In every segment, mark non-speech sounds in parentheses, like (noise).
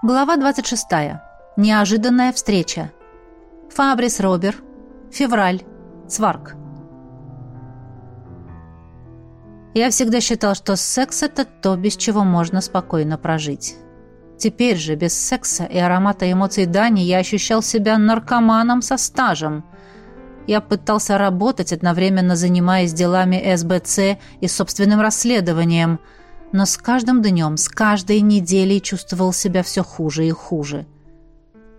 Глава 26. Неожиданная встреча. Фабрис Робер. Февраль. Сварк. Я всегда считал, что секс — это то, без чего можно спокойно прожить. Теперь же, без секса и аромата эмоций Дани, я ощущал себя наркоманом со стажем. Я пытался работать, одновременно занимаясь делами СБЦ и собственным расследованием — но с каждым днем, с каждой неделей чувствовал себя все хуже и хуже.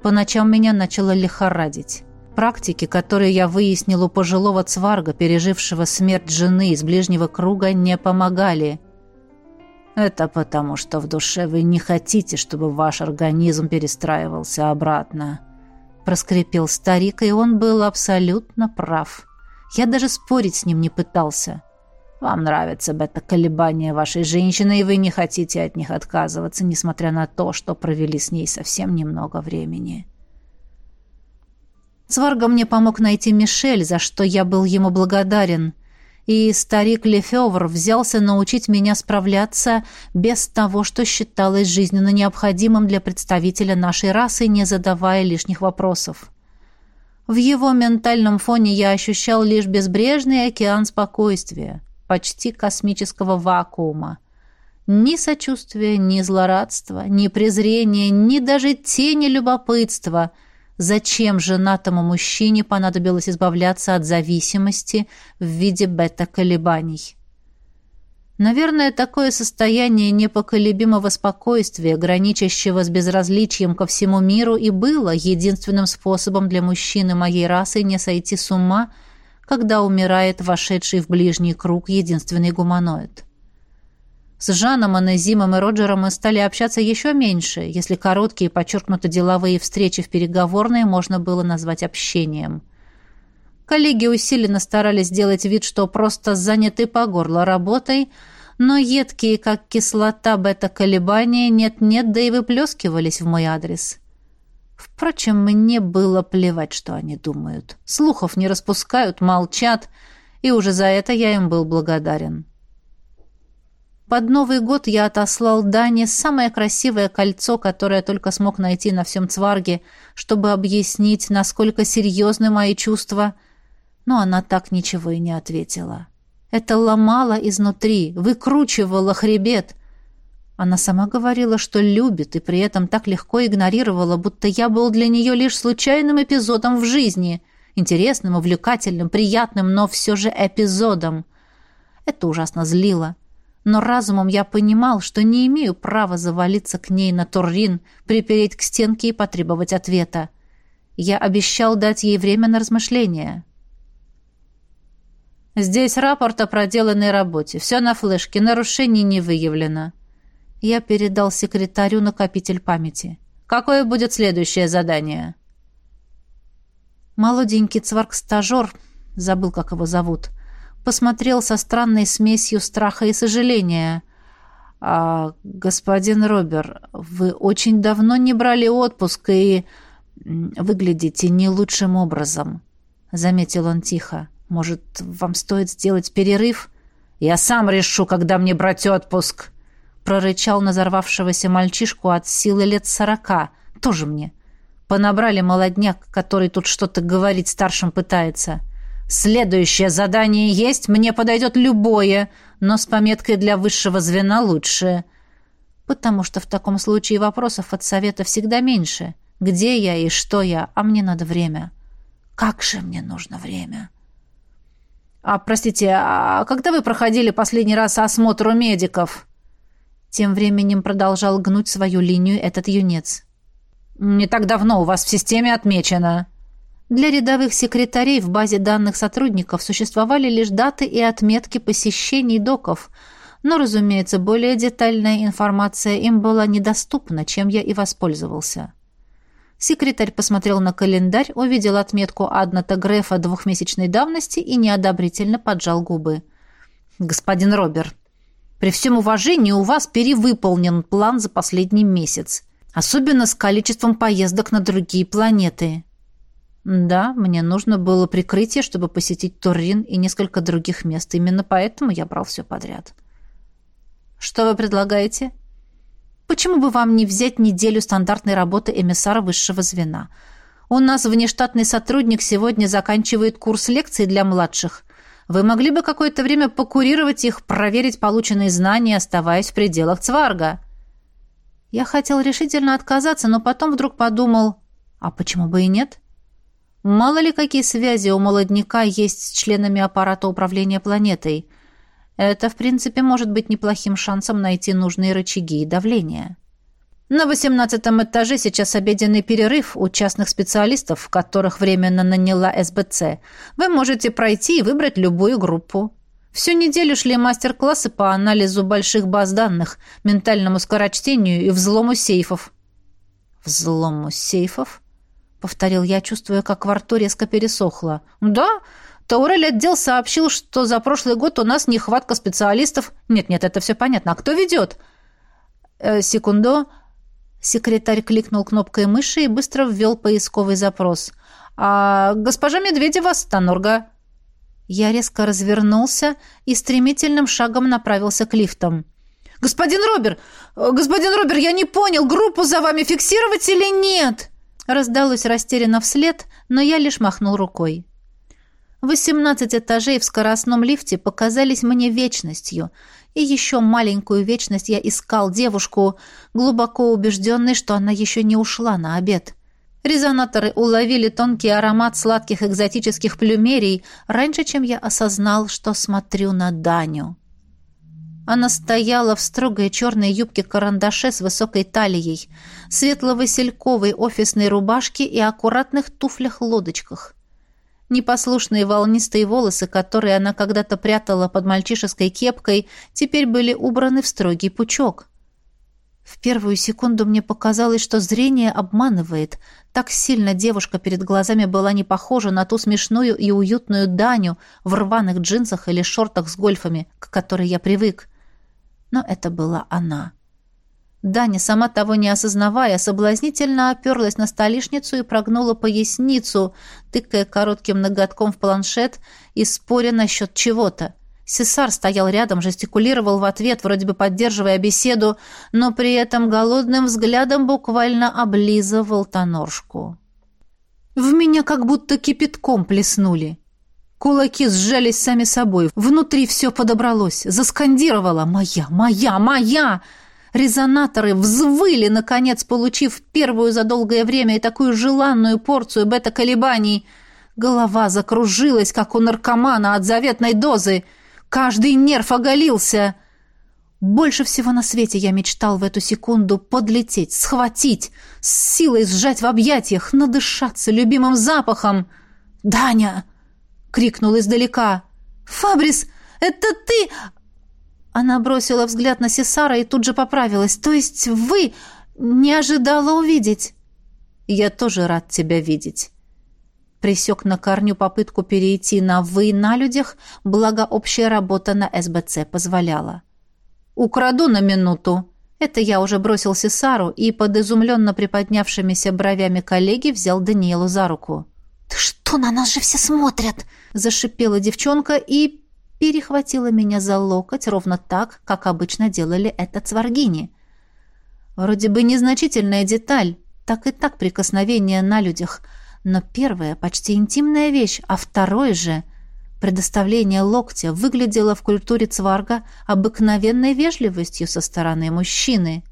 По ночам меня начало лихорадить. Практики, которые я выяснил у пожилого цварга, пережившего смерть жены из ближнего круга, не помогали. Это потому, что в душе вы не хотите, чтобы ваш организм перестраивался обратно. Проскрипел старик, и он был абсолютно прав. Я даже спорить с ним не пытался. Вам нравится бета-колебания вашей женщины, и вы не хотите от них отказываться, несмотря на то, что провели с ней совсем немного времени. Сварга мне помог найти Мишель, за что я был ему благодарен, и старик Лефевр взялся научить меня справляться без того, что считалось жизненно необходимым для представителя нашей расы, не задавая лишних вопросов. В его ментальном фоне я ощущал лишь безбрежный океан спокойствия почти космического вакуума. Ни сочувствия, ни злорадства, ни презрения, ни даже тени любопытства. Зачем женатому мужчине понадобилось избавляться от зависимости в виде бета-колебаний? Наверное, такое состояние непоколебимого спокойствия, граничащего с безразличием ко всему миру, и было единственным способом для мужчины моей расы не сойти с ума – когда умирает вошедший в ближний круг единственный гуманоид. С Жаном, Анезимом и Роджером мы стали общаться еще меньше, если короткие, подчеркнуто деловые встречи в переговорной можно было назвать общением. Коллеги усиленно старались сделать вид, что просто заняты по горло работой, но едкие, как кислота бета-колебания, нет-нет, да и выплескивались в мой адрес. Впрочем, мне было плевать, что они думают. Слухов не распускают, молчат, и уже за это я им был благодарен. Под Новый год я отослал Дане самое красивое кольцо, которое только смог найти на всем Цварге, чтобы объяснить, насколько серьезны мои чувства, но она так ничего и не ответила. Это ломало изнутри, выкручивало хребет, она сама говорила, что любит, и при этом так легко игнорировала, будто я был для нее лишь случайным эпизодом в жизни. Интересным, увлекательным, приятным, но все же эпизодом. Это ужасно злило. Но разумом я понимал, что не имею права завалиться к ней на Туррин, припереть к стенке и потребовать ответа. Я обещал дать ей время на размышления. «Здесь рапорт о проделанной работе. Все на флешке. Нарушений не выявлено». Я передал секретарю накопитель памяти. «Какое будет следующее задание?» Молоденький цварк-стажер, забыл, как его зовут, посмотрел со странной смесью страха и сожаления. «А, господин Робер, вы очень давно не брали отпуск и выглядите не лучшим образом», — заметил он тихо. «Может, вам стоит сделать перерыв?» «Я сам решу, когда мне брать отпуск», прорычал на взорвавшегося мальчишку от силы лет сорока. Тоже мне. Понабрали молодняк, который тут что-то говорить старшим пытается. Следующее задание есть, мне подойдет любое, но с пометкой для высшего звена лучше. Потому что в таком случае вопросов от совета всегда меньше. Где я и что я, а мне надо время. Как же мне нужно время? А, простите, а когда вы проходили последний раз осмотр у медиков? Тем временем продолжал гнуть свою линию этот юнец. «Не так давно у вас в системе отмечено». Для рядовых секретарей в базе данных сотрудников существовали лишь даты и отметки посещений доков, но, разумеется, более детальная информация им была недоступна, чем я и воспользовался. Секретарь посмотрел на календарь, увидел отметку Адната Грефа двухмесячной давности и неодобрительно поджал губы. «Господин Роберт, при всем уважении у вас перевыполнен план за последний месяц, особенно с количеством поездок на другие планеты. Да, мне нужно было прикрытие, чтобы посетить Туррин и несколько других мест. Именно поэтому я брал все подряд. Что вы предлагаете? Почему бы вам не взять неделю стандартной работы эмиссара высшего звена? У нас внештатный сотрудник сегодня заканчивает курс лекций для младших. Вы могли бы какое-то время покурировать их, проверить полученные знания, оставаясь в пределах Цварга. Я хотел решительно отказаться, но потом вдруг подумал, а почему бы и нет? Мало ли какие связи у молодняка есть с членами аппарата управления планетой. Это, в принципе, может быть неплохим шансом найти нужные рычаги и давление. На восемнадцатом этаже сейчас обеденный перерыв у частных специалистов, которых временно наняла СБЦ. Вы можете пройти и выбрать любую группу. Всю неделю шли мастер-классы по анализу больших баз данных, ментальному скорочтению и взлому сейфов. «Взлому сейфов?» — повторил я, чувствуя, как во рту резко пересохло. «Да, Таурель отдел сообщил, что за прошлый год у нас нехватка специалистов. Нет-нет, это все понятно. А кто ведет? Э, секунду. Секретарь кликнул кнопкой мыши и быстро ввел поисковый запрос. А госпожа Медведева Станорга. Я резко развернулся и стремительным шагом направился к лифтам. «Господин Робер! Господин Робер, я не понял, группу за вами фиксировать или нет?» Раздалось растерянно вслед, но я лишь махнул рукой. Восемнадцать этажей в скоростном лифте показались мне вечностью, и еще маленькую вечность я искал девушку, глубоко убежденной, что она еще не ушла на обед. Резонаторы уловили тонкий аромат сладких экзотических плюмерий раньше, чем я осознал, что смотрю на Даню. Она стояла в строгой черной юбке-карандаше с высокой талией, светло-васильковой офисной рубашке и аккуратных туфлях-лодочках. Непослушные волнистые волосы, которые она когда-то прятала под мальчишеской кепкой, теперь были убраны в строгий пучок. В первую секунду мне показалось, что зрение обманывает. Так сильно девушка перед глазами была не похожа на ту смешную и уютную Даню в рваных джинсах или шортах с гольфами, к которой я привык. Но это была она. Даня, сама того не осознавая, соблазнительно оперлась на столешницу и прогнула поясницу, тыкая коротким ноготком в планшет и споря насчет чего-то. Сесар стоял рядом, жестикулировал в ответ, вроде бы поддерживая беседу, но при этом голодным взглядом буквально облизывал тоноршку. В меня как будто кипятком плеснули. Кулаки сжались сами собой, внутри все подобралось, заскандировала «Моя! Моя! Моя!» Резонаторы взвыли, наконец, получив первую за долгое время и такую желанную порцию бета-колебаний. Голова закружилась, как у наркомана от заветной дозы. Каждый нерв оголился. Больше всего на свете я мечтал в эту секунду подлететь, схватить, с силой сжать в объятиях, надышаться любимым запахом. «Даня!» — крикнул издалека. «Фабрис, это ты? Она бросила взгляд на Сесара и тут же поправилась. «То есть вы не ожидала увидеть?» «Я тоже рад тебя видеть». Присек на корню попытку перейти на «вы» на людях, благо общая работа на СБЦ позволяла. «Украду на минуту». Это я уже бросил Сесару и под изумленно приподнявшимися бровями коллеги взял Даниэлу за руку. «Ты что, на нас же все смотрят?» Зашипела девчонка и перехватила меня за локоть ровно так, как обычно делали это цваргини. Вроде бы незначительная деталь, так и так прикосновение на людях, но первая почти интимная вещь, а второе же предоставление локтя выглядело в культуре цварга обыкновенной вежливостью со стороны мужчины.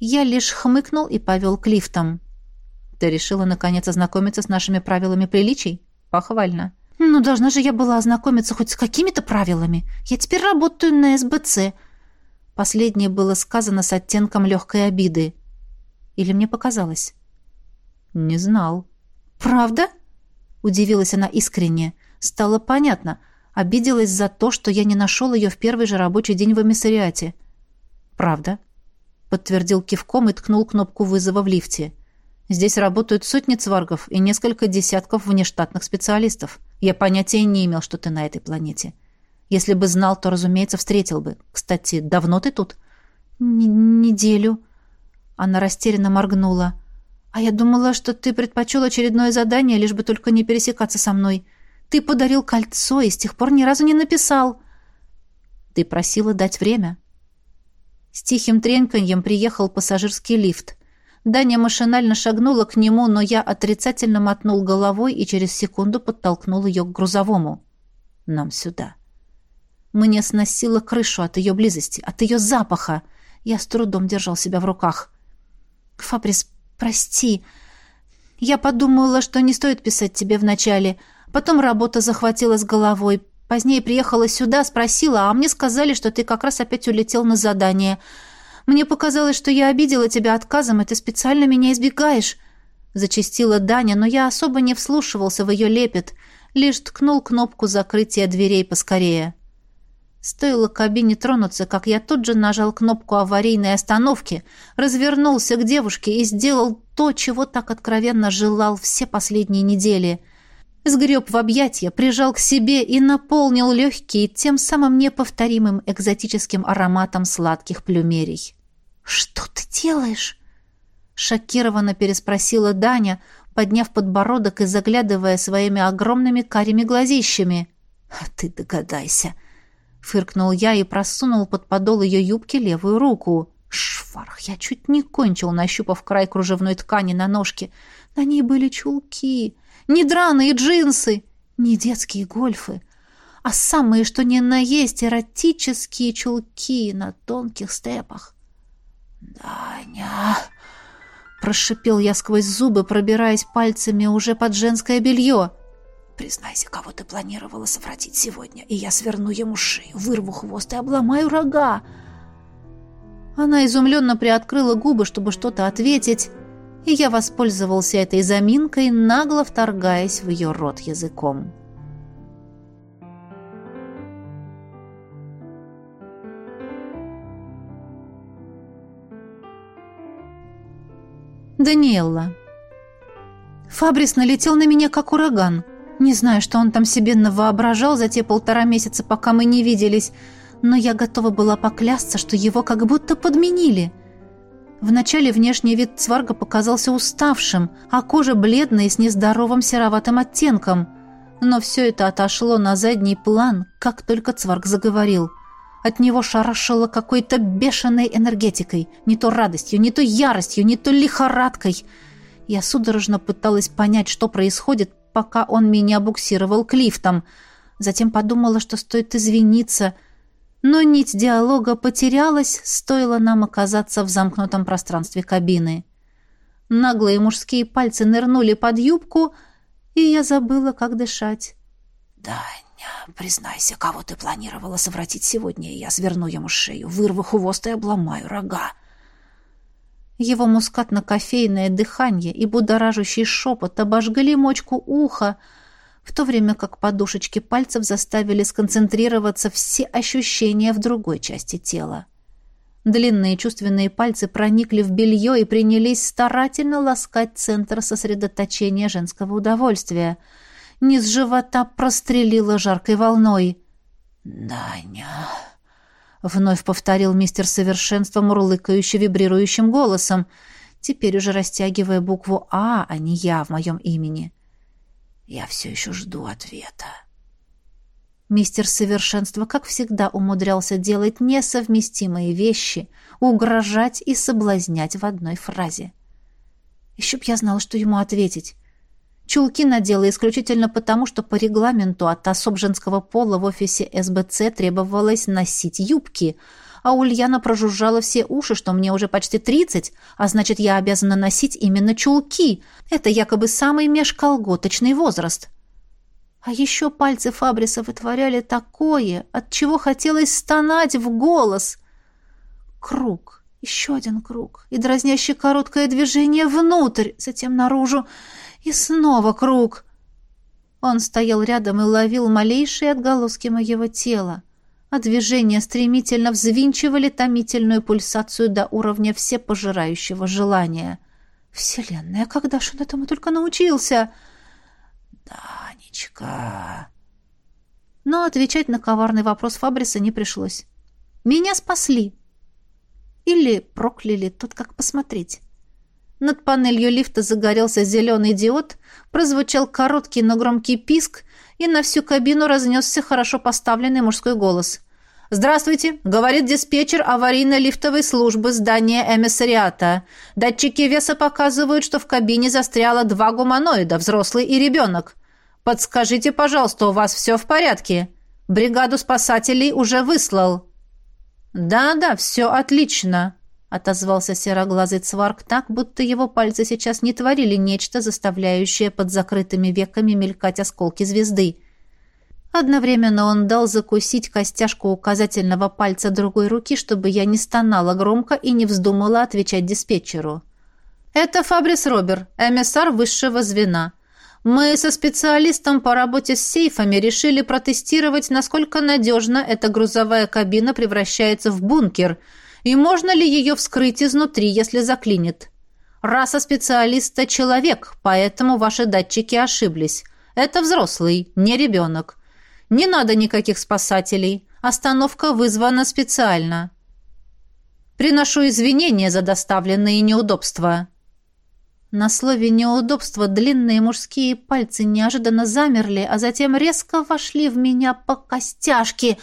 Я лишь хмыкнул и повел к лифтам. «Ты решила, наконец, ознакомиться с нашими правилами приличий? Похвально». «Ну, должна же я была ознакомиться хоть с какими-то правилами. Я теперь работаю на СБЦ». Последнее было сказано с оттенком легкой обиды. Или мне показалось? «Не знал». «Правда?» Удивилась она искренне. Стало понятно. Обиделась за то, что я не нашел ее в первый же рабочий день в эмиссариате. «Правда?» Подтвердил кивком и ткнул кнопку вызова в лифте. «Здесь работают сотни цваргов и несколько десятков внештатных специалистов. Я понятия не имел, что ты на этой планете. Если бы знал, то, разумеется, встретил бы. Кстати, давно ты тут? Н неделю. Она растерянно моргнула. А я думала, что ты предпочел очередное задание, лишь бы только не пересекаться со мной. Ты подарил кольцо и с тех пор ни разу не написал. Ты просила дать время. С тихим треньканьем приехал пассажирский лифт. Даня машинально шагнула к нему, но я отрицательно мотнул головой и через секунду подтолкнул ее к грузовому. «Нам сюда». Мне сносило крышу от ее близости, от ее запаха. Я с трудом держал себя в руках. «Фабрис, прости. Я подумала, что не стоит писать тебе вначале. Потом работа захватила с головой. Позднее приехала сюда, спросила, а мне сказали, что ты как раз опять улетел на задание. Мне показалось, что я обидела тебя отказом, и ты специально меня избегаешь. Зачастила Даня, но я особо не вслушивался в ее лепет, лишь ткнул кнопку закрытия дверей поскорее. Стоило кабине тронуться, как я тут же нажал кнопку аварийной остановки, развернулся к девушке и сделал то, чего так откровенно желал все последние недели — сгреб в объятия, прижал к себе и наполнил легкие тем самым неповторимым экзотическим ароматом сладких плюмерий. «Что ты делаешь?» Шокированно переспросила Даня, подняв подбородок и заглядывая своими огромными карими глазищами. «А ты догадайся!» Фыркнул я и просунул под подол ее юбки левую руку. Шварх, я чуть не кончил, нащупав край кружевной ткани на ножке. На ней были чулки не драные джинсы, не детские гольфы, а самые, что ни на есть, эротические чулки на тонких степах. «Даня!» — прошипел я сквозь зубы, пробираясь пальцами уже под женское белье. «Признайся, кого ты планировала совратить сегодня, и я сверну ему шею, вырву хвост и обломаю рога!» Она изумленно приоткрыла губы, чтобы что-то ответить, и я воспользовался этой заминкой, нагло вторгаясь в ее рот языком. Даниэлла. Фабрис налетел на меня, как ураган. Не знаю, что он там себе навоображал за те полтора месяца, пока мы не виделись, но я готова была поклясться, что его как будто подменили — Вначале внешний вид цварга показался уставшим, а кожа бледной с нездоровым сероватым оттенком. Но все это отошло на задний план, как только цварг заговорил. От него шарашило какой-то бешеной энергетикой, не то радостью, не то яростью, не то лихорадкой. Я судорожно пыталась понять, что происходит, пока он меня буксировал к лифтам. Затем подумала, что стоит извиниться – но нить диалога потерялась, стоило нам оказаться в замкнутом пространстве кабины. Наглые мужские пальцы нырнули под юбку, и я забыла, как дышать. «Даня, признайся, кого ты планировала совратить сегодня, и я сверну ему шею, вырву хвост и обломаю рога». Его мускатно-кофейное дыхание и будоражащий шепот обожгли мочку уха, в то время как подушечки пальцев заставили сконцентрироваться все ощущения в другой части тела. Длинные чувственные пальцы проникли в белье и принялись старательно ласкать центр сосредоточения женского удовольствия. Низ живота прострелило жаркой волной. «Даня!» — вновь повторил мистер совершенства мурлыкающе вибрирующим голосом, теперь уже растягивая букву «А», а не «Я» в моем имени. Я все еще жду ответа. Мистер Совершенство, как всегда, умудрялся делать несовместимые вещи, угрожать и соблазнять в одной фразе. Еще б я знал, что ему ответить. Чулки надела исключительно потому, что по регламенту от особ женского пола в офисе СБЦ требовалось носить юбки — а Ульяна прожужжала все уши, что мне уже почти тридцать, а значит, я обязана носить именно чулки. Это якобы самый межколготочный возраст. А еще пальцы Фабриса вытворяли такое, от чего хотелось стонать в голос. Круг, еще один круг, и дразнящее короткое движение внутрь, затем наружу, и снова круг. Он стоял рядом и ловил малейшие отголоски моего тела а движения стремительно взвинчивали томительную пульсацию до уровня всепожирающего желания. «Вселенная, когда ж он этому только научился?» «Данечка...» Но отвечать на коварный вопрос Фабриса не пришлось. «Меня спасли!» Или прокляли, тут как посмотреть. Над панелью лифта загорелся зеленый диод, прозвучал короткий, но громкий писк, и на всю кабину разнесся хорошо поставленный мужской голос. «Здравствуйте!» — говорит диспетчер аварийно-лифтовой службы здания эмиссариата. Датчики веса показывают, что в кабине застряло два гуманоида, взрослый и ребенок. Подскажите, пожалуйста, у вас все в порядке? Бригаду спасателей уже выслал». «Да-да, все отлично», — отозвался сероглазый цварк так, будто его пальцы сейчас не творили нечто, заставляющее под закрытыми веками мелькать осколки звезды. Одновременно он дал закусить костяшку указательного пальца другой руки, чтобы я не стонала громко и не вздумала отвечать диспетчеру. «Это Фабрис Робер, эмиссар высшего звена. Мы со специалистом по работе с сейфами решили протестировать, насколько надежно эта грузовая кабина превращается в бункер, и можно ли ее вскрыть изнутри, если заклинит. Раса специалиста – человек, поэтому ваши датчики ошиблись. Это взрослый, не ребенок». Не надо никаких спасателей. Остановка вызвана специально. Приношу извинения за доставленные неудобства». На слове «неудобство» длинные мужские пальцы неожиданно замерли, а затем резко вошли в меня по костяшке.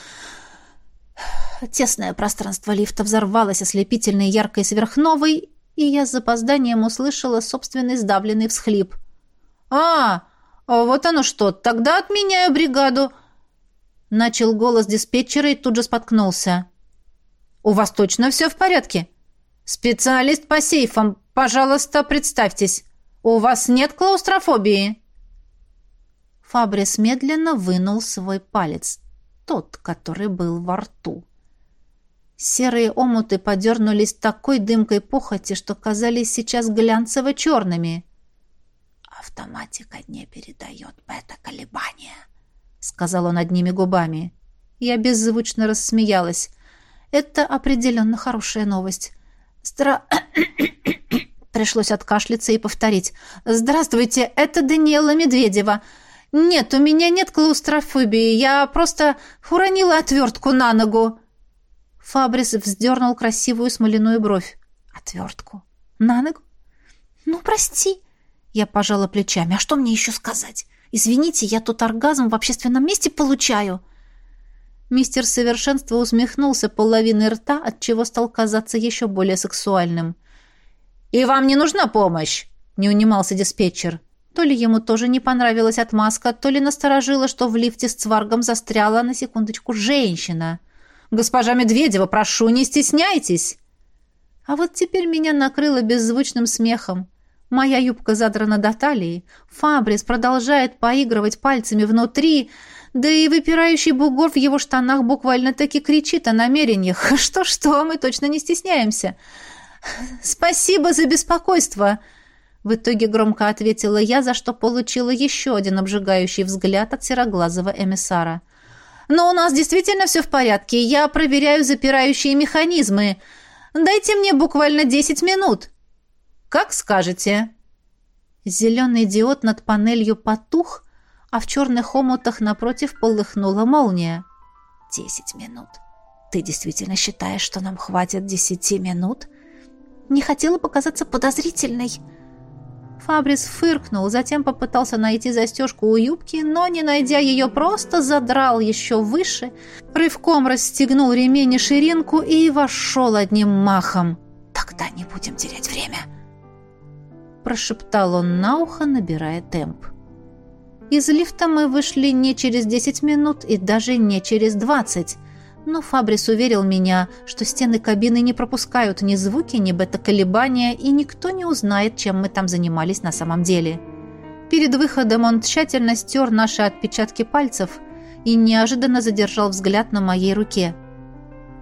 Тесное пространство лифта взорвалось ослепительной яркой сверхновой, и я с запозданием услышала собственный сдавленный всхлип. «А, вот оно что, тогда отменяю бригаду. Начал голос диспетчера и тут же споткнулся. «У вас точно все в порядке?» «Специалист по сейфам, пожалуйста, представьтесь. У вас нет клаустрофобии?» Фабрис медленно вынул свой палец, тот, который был во рту. Серые омуты подернулись такой дымкой похоти, что казались сейчас глянцево-черными. «Автоматика не передает бета-колебания», сказал он одними губами. Я беззвучно рассмеялась. Это определенно хорошая новость. Здра... (coughs) Пришлось откашляться и повторить. «Здравствуйте, это Даниэла Медведева. Нет, у меня нет клаустрофобии. Я просто уронила отвертку на ногу». Фабрис вздернул красивую смоляную бровь. «Отвертку? На ногу? Ну, прости». Я пожала плечами. «А что мне еще сказать? Извините, я тут оргазм в общественном месте получаю». Мистер Совершенство усмехнулся половиной рта, отчего стал казаться еще более сексуальным. «И вам не нужна помощь?» — не унимался диспетчер. То ли ему тоже не понравилась отмазка, то ли насторожило, что в лифте с цваргом застряла на секундочку женщина. «Госпожа Медведева, прошу, не стесняйтесь!» А вот теперь меня накрыло беззвучным смехом. Моя юбка задрана до талии. Фабрис продолжает поигрывать пальцами внутри, да и выпирающий бугор в его штанах буквально-таки кричит о намерениях. (laughs) Что-что, мы точно не стесняемся. «Спасибо за беспокойство!» В итоге громко ответила я, за что получила еще один обжигающий взгляд от сероглазого эмиссара. «Но у нас действительно все в порядке. Я проверяю запирающие механизмы. Дайте мне буквально десять минут». «Как скажете». Зеленый диод над панелью потух, а в черных омутах напротив полыхнула молния. «Десять минут. Ты действительно считаешь, что нам хватит десяти минут?» «Не хотела показаться подозрительной». Фабрис фыркнул, затем попытался найти застежку у юбки, но, не найдя ее, просто задрал еще выше, рывком расстегнул ремень и ширинку и вошел одним махом. «Тогда не будем терять время», прошептал он на ухо, набирая темп. Из лифта мы вышли не через 10 минут и даже не через 20, но Фабрис уверил меня, что стены кабины не пропускают ни звуки, ни бета-колебания, и никто не узнает, чем мы там занимались на самом деле. Перед выходом он тщательно стер наши отпечатки пальцев и неожиданно задержал взгляд на моей руке.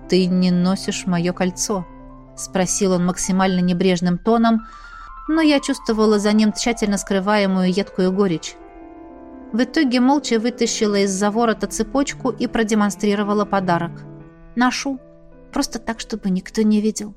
«Ты не носишь мое кольцо?» — спросил он максимально небрежным тоном — но я чувствовала за ним тщательно скрываемую едкую горечь. В итоге молча вытащила из-за ворота цепочку и продемонстрировала подарок. Ношу. Просто так, чтобы никто не видел.